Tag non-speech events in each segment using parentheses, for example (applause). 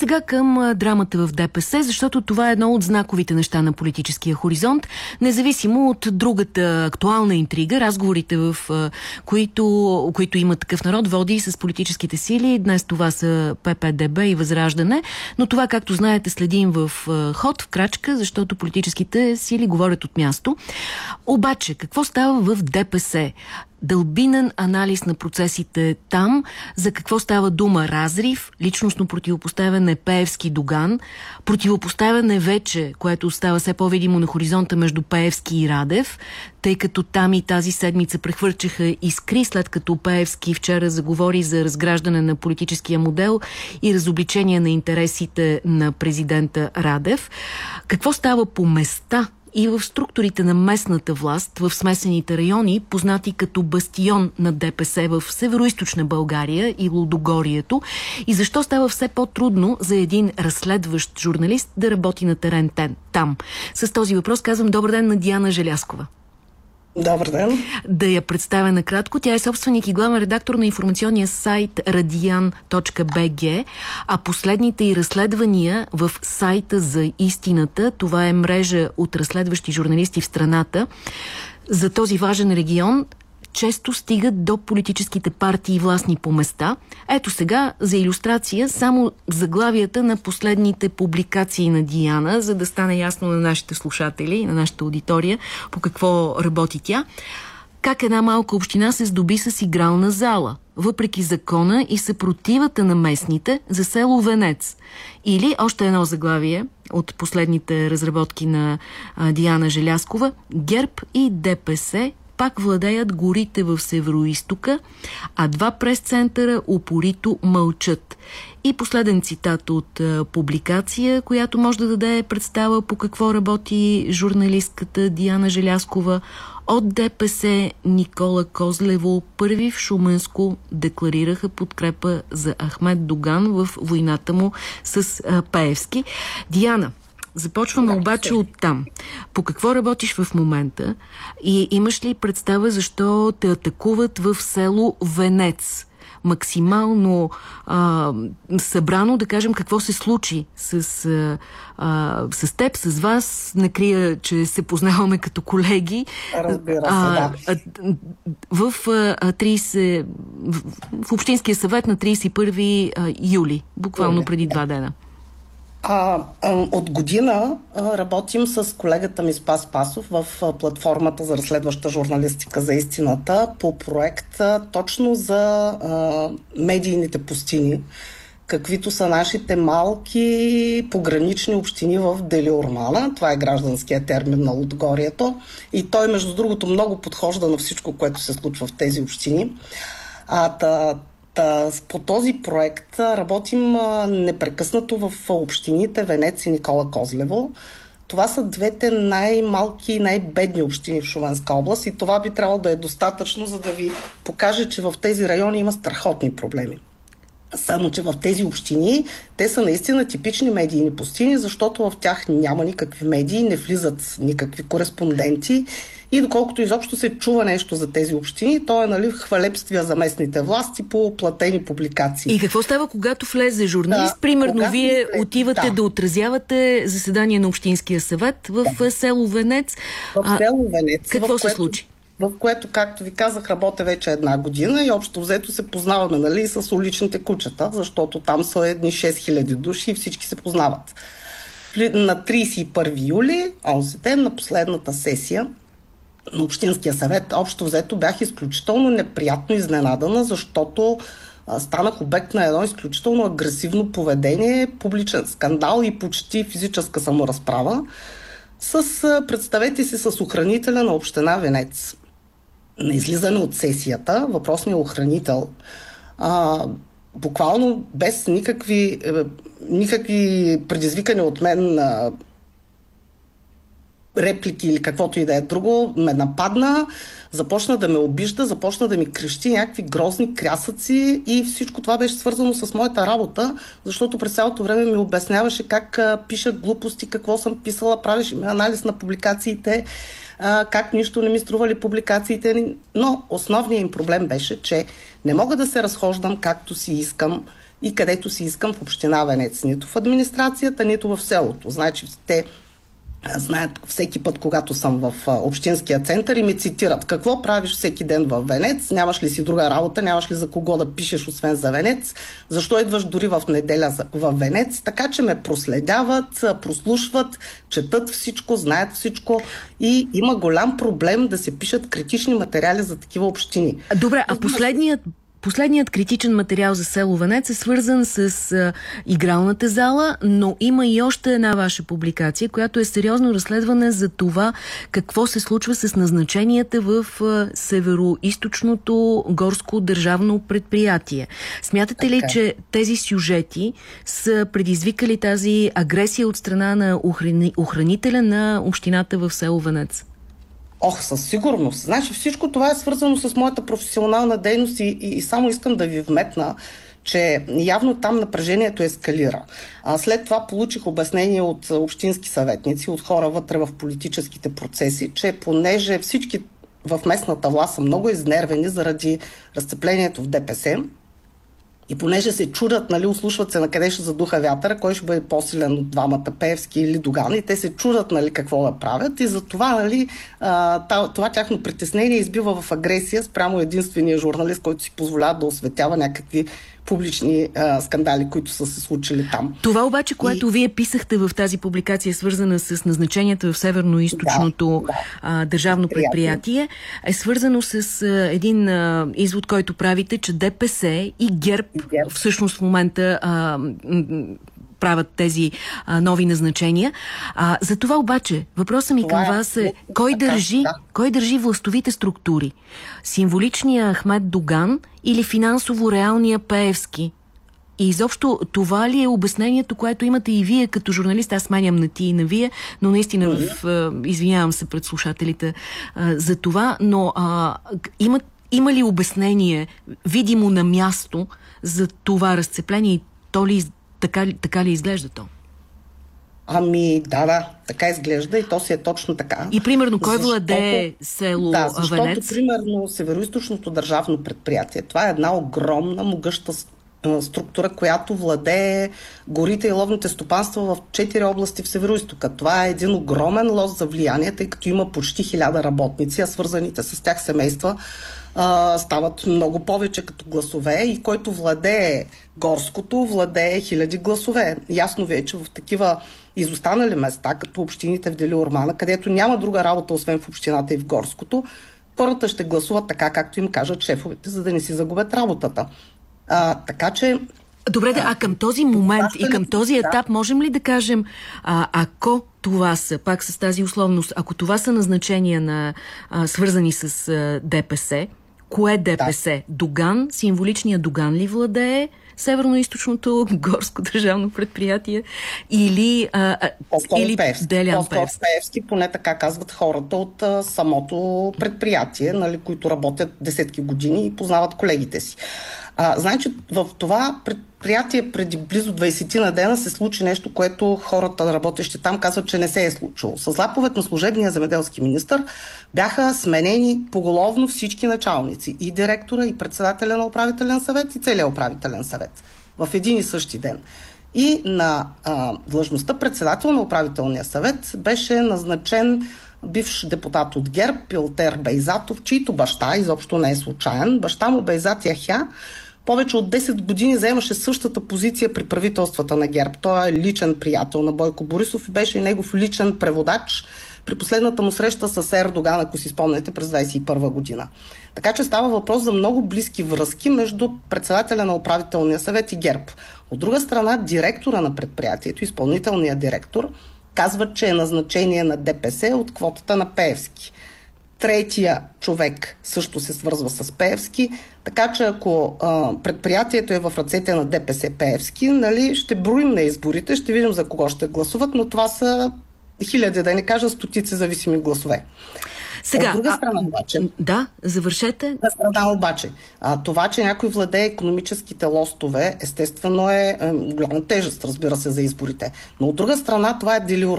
сега към драмата в ДПС, защото това е едно от знаковите неща на политическия хоризонт, независимо от другата актуална интрига, разговорите в които, които има такъв народ, води с политическите сили. Днес това са ППДБ и Възраждане, но това, както знаете, следим в ход, в крачка, защото политическите сили говорят от място. Обаче, какво става в ДПС? Дълбинен анализ на процесите там, за какво става дума? Разрив, личностно противопоставяне Пеевски Доган, противопоставяне вече, което става все по-видимо на хоризонта между Пеевски и Радев, тъй като там и тази седмица прехвърчаха искри, след като Пеевски вчера заговори за разграждане на политическия модел и разобличение на интересите на президента Радев. Какво става по места и в структурите на местната власт в смесените райони, познати като бастион на ДПС в Североизточна България и Лудогорието и защо става все по-трудно за един разследващ журналист да работи на терен там. С този въпрос казвам добър ден на Диана Желяскова. Добър ден. Да я представя накратко. Тя е собственик и главен редактор на информационния сайт radian.bg, а последните и разследвания в сайта за истината, това е мрежа от разследващи журналисти в страната, за този важен регион често стигат до политическите партии и властни по места. Ето сега, за иллюстрация, само заглавията на последните публикации на Диана, за да стане ясно на нашите слушатели, на нашата аудитория, по какво работи тя. Как една малка община се здоби с игрална зала, въпреки закона и съпротивата на местните за село Венец. Или още едно заглавие от последните разработки на а, Диана Желяскова. ГЕРБ и ДПС пак владеят горите в Североистока, а два прес-центъра упорито мълчат. И последен цитат от а, публикация, която може да даде представа по какво работи журналистката Диана Желяскова. От ДПС Никола Козлево първи в Шуменско декларираха подкрепа за Ахмед Доган в войната му с а, Паевски. Диана, Започваме обаче от там. По какво работиш в момента и имаш ли представа защо те атакуват в село Венец? максимално а, събрано да кажем какво се случи с, а, с теб, с вас. Не крия, че се познаваме като колеги. Разбира се, а, да. В, а, 30, в, в Общинския съвет на 31 юли, буквално преди два дена. А, от година работим с колегата ми Спас Пасов в платформата за разследваща журналистика за истината по проект точно за а, медийните пустини, каквито са нашите малки погранични общини в Делиормана. Това е гражданския термин на Лудгорието. И той, между другото, много подхожда на всичко, което се случва в тези общини. А, Та, по този проект работим непрекъснато в общините Венец и Никола Козлево. Това са двете най-малки и най-бедни общини в Шуменска област и това би трябвало да е достатъчно, за да ви покаже, че в тези райони има страхотни проблеми. Само, че в тези общини те са наистина типични медийни пустини, защото в тях няма никакви медии, не влизат никакви кореспонденти и доколкото изобщо се чува нещо за тези общини, то е нали, хвалепствия за местните власти по платени публикации. И какво става, когато влезе журналист? Да, Примерно, вие влез, отивате да. да отразявате заседание на Общинския съвет в да. село Венец. В село Венец. Какво се случи? В което, както ви казах, работя вече една година и общо взето се познаваме нали, с уличните кучета, защото там са едни 6000 души и всички се познават. На 31 юли, онзи ден, на последната сесия на Общинския съвет, общо взето бях изключително неприятно изненадана, защото станах обект на едно изключително агресивно поведение, публичен скандал и почти физическа саморазправа с, представете си, с охранителя на община Венец на излизане от сесията, въпросният охранител, а, буквално без никакви, е, никакви предизвикани от мен а, реплики или каквото и да е друго, ме нападна, започна да ме обижда, започна да ми крещи някакви грозни крясъци и всичко това беше свързано с моята работа, защото през цялото време ми обясняваше как пиша глупости, какво съм писала, правеше ми анализ на публикациите, как нищо не ми стрували публикациите. Но основният им проблем беше, че не мога да се разхождам както си искам, и където си искам в община Венец. Нито в администрацията, нито в селото. Значи те знаят всеки път, когато съм в общинския център и ми цитират какво правиш всеки ден в Венец, нямаш ли си друга работа, нямаш ли за кого да пишеш освен за Венец, защо идваш дори в неделя в Венец, така че ме проследяват, прослушват, четат всичко, знаят всичко и има голям проблем да се пишат критични материали за такива общини. Добре, а последният Последният критичен материал за село Венец е свързан с а, игралната зала, но има и още една ваша публикация, която е сериозно разследване за това какво се случва с назначенията в северо-источното горско държавно предприятие. Смятате ли, че тези сюжети са предизвикали тази агресия от страна на охрани... охранителя на общината в село Венец? Ох, със сигурност. Значи всичко това е свързано с моята професионална дейност и, и, и само искам да ви вметна, че явно там напрежението ескалира. А след това получих обяснение от общински съветници, от хора вътре в политическите процеси, че понеже всички в местната власт са много изнервени заради разцеплението в ДПС, и понеже се чудят, нали, услушват се на къде ще задуха вятъра, кой ще бъде по-силен от двамата, Певски или Доган, и те се чудят, нали, какво да правят. И затова, нали, това тяхно притеснение избива в агресия спрямо единствения журналист, който си позволява да осветява някакви публични а, скандали, които са се случили там. Това обаче, което и... вие писахте в тази публикация, свързана с назначенията в Северно-Источното да, да. държавно предприятие, е свързано с а, един а, извод, който правите, че ДПС и ГЕРБ, и ГЕРБ. всъщност в момента а, правят тези а, нови назначения. А, за това обаче, въпросът ми към е, вас е, кой държи, кой държи властовите структури? Символичния Ахмед Доган или финансово-реалния Пеевски? И изобщо това ли е обяснението, което имате и вие като журналист? Аз сменям на ти и на вие, но наистина в, извинявам се пред слушателите а, за това, но а, има, има ли обяснение видимо на място за това разцепление и то ли така, така ли изглежда то? Ами, да, да, така изглежда и то си е точно така. И примерно, кой защото, владее село Да, защото, Венец? примерно, Североизточното държавно предприятие, това е една огромна, могъща структура, която владее горите и ловните стопанства в четири области в Североистока. Това е един огромен лоз за влияние, тъй като има почти хиляда работници, а свързаните с тях семейства а, стават много повече като гласове и който владее горското, владее хиляди гласове. Ясно ви е, че в такива изостанали места, като общините в Дели Ормана, където няма друга работа, освен в общината и в горското, хората ще гласуват така, както им кажат шефовете, за да не си загубят работата. А, така че Добре, да, а към този момент и към този етап можем ли да кажем, а, ако това са, пак с тази условност, ако това са назначения на а, свързани с а, ДПС, Кое ДПС? Да. Доган, символичния Доган ли владее Северно-Источното (laughs) горско държавно предприятие или, а, или Певски. Делян Певски? Певски, поне така казват хората от а, самото предприятие, нали, които работят десетки години и познават колегите си. А, значи в това предприятие преди близо 20 на дена се случи нещо, което хората, работещи там, казват, че не се е случило. С заповед на служебния земеделски министр бяха сменени поголовно всички началници. И директора, и председателя на управителен съвет, и целият управителен съвет. В един и същи ден. И на а, длъжността председател на управителния съвет беше назначен бивш депутат от ГЕРБ, Пилтер Бейзатов, чийто баща, изобщо не е случайен, баща му Бейзат Яхя, повече от 10 години заемаше същата позиция при правителствата на ГЕРБ. Той е личен приятел на Бойко Борисов и беше и негов личен преводач при последната му среща с Ердоган, ако си спомняте, през 2021 година. Така че става въпрос за много близки връзки между председателя на управителния съвет и ГЕРБ. От друга страна, директора на предприятието, изпълнителният директор, казва, че е назначение на ДПС от квотата на Пеевски. Третия човек също се свързва с Пеевски, така че ако а, предприятието е в ръцете на ДПС Пеевски, нали, ще броим на изборите, ще видим за кого ще гласуват, но това са хиляди, да не кажа стотици зависими гласове. Сега, От друга страна обаче... Да, завършете. От друга страна обаче, а, това, че някой владее економическите лостове, естествено е, е голяма тежест, разбира се, за изборите. Но от друга страна, това е дели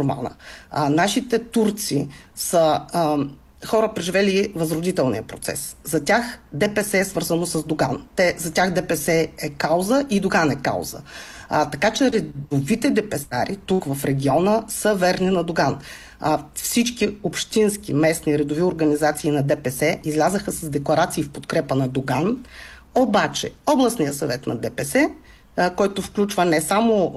А, нашите турци са... А, хора преживели възродителния процес. За тях ДПС е свързано с Доган. Те, за тях ДПС е кауза и Доган е кауза. А, така че редовите депесари тук в региона са верни на Доган. А, всички общински местни редови организации на ДПС излязаха с декларации в подкрепа на Доган, обаче областния съвет на ДПС, който включва не само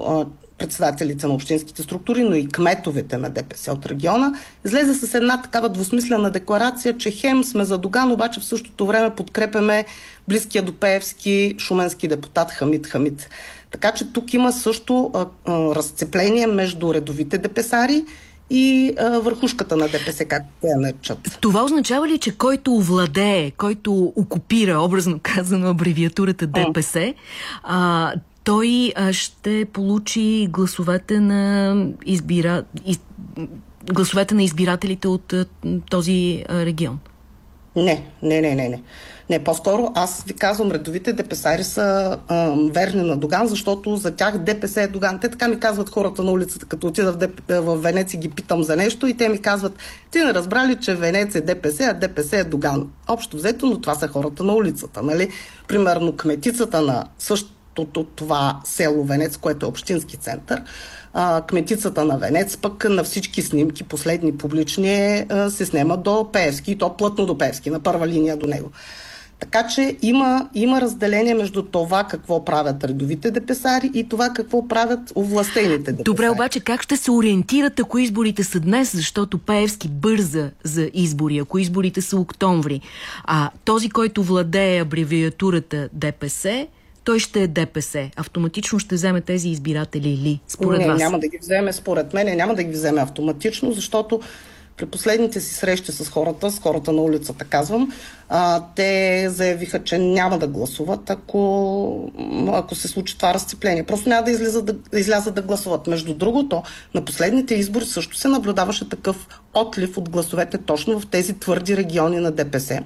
председателите на общинските структури, но и кметовете на ДПС от региона, излезе с една такава двусмислена декларация, че хем сме за Доган, обаче в същото време подкрепяме близкия до Пеевски шуменски депутат Хамид Хамид. Така че тук има също а, а, разцепление между редовите депесари и а, върхушката на ДПС, както те наричат. Това означава ли, че който владее, който окупира, образно казано, абревиатурата ДПС, а, той а, ще получи гласовете на избира... из... гласовете на избирателите от този а, регион? Не, не, не, не, не. Не, по-скоро аз ви казвам, редовите депесари са а, верни на Доган, защото за тях ДПС е Доган. Те така ми казват хората на улицата, като отида в, Деп... в Венец и ги питам за нещо и те ми казват, ти не разбрали, че Венец е ДПС, а ДПС е Доган. Общо взето, но това са хората на улицата. Нали? Примерно кметицата на същото това село Венец, което е общински център, кметицата на Венец, пък на всички снимки, последни публични, а, се снема до Певски, и то плътно до Певски, на първа линия до него. Така че има, има разделение между това какво правят редовите депесари и това какво правят овластените депесари. Добре, обаче как ще се ориентират, ако изборите са днес, защото Пеевски бърза за избори, ако изборите са октомври, а този, който владее абревиатурата ДПС, той ще е ДПС. Автоматично ще вземе тези избиратели ли, според не, вас? няма да ги вземе, според мен, няма да ги вземе автоматично, защото при последните си срещи с хората, с хората на улицата казвам, а, те заявиха, че няма да гласуват, ако, ако се случи това разцепление. Просто няма да излязат да, излязат да гласуват. Между другото, на последните избори също се наблюдаваше такъв отлив от гласовете точно в тези твърди региони на ДПС.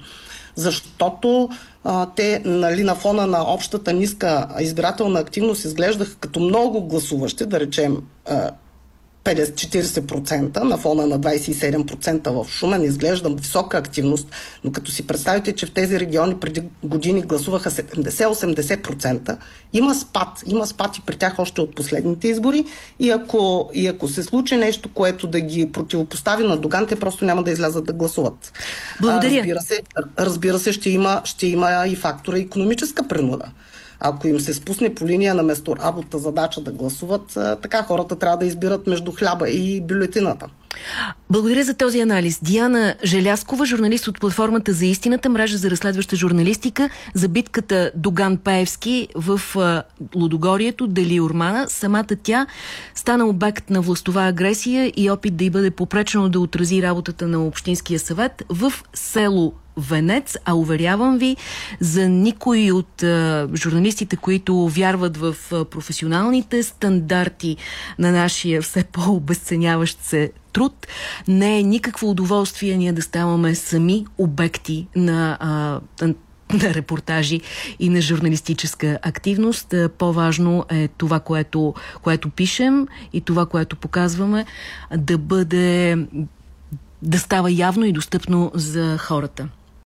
Защото а, те нали, на фона на общата ниска избирателна активност изглеждаха като много гласуващи, да речем 50-40% на фона на 27% в Шумен изглежда висока активност, но като си представите, че в тези региони преди години гласуваха 70-80%, има спад. Има спад и при тях още от последните избори и ако, и ако се случи нещо, което да ги противопостави на Доган, те просто няма да излязат да гласуват. Благодаря. разбира се, разбира се ще, има, ще има и фактора економическа принуда ако им се спусне по линия на место работа задача да гласуват, така хората трябва да избират между хляба и бюлетината. Благодаря за този анализ. Диана Желяскова, журналист от платформата за истината, мрежа за разследваща журналистика, за битката Доган Паевски в Лудогорието, Дели Урмана. Самата тя стана обект на властова агресия и опит да й бъде попречено да отрази работата на Общинския съвет в село венец, а уверявам ви, за никой от а, журналистите, които вярват в а, професионалните стандарти на нашия все по-обесценяващ се труд, не е никакво удоволствие ние да ставаме сами обекти на а, на репортажи и на журналистическа активност. По-важно е това, което, което пишем и това, което показваме, да бъде да става явно и достъпно за хората.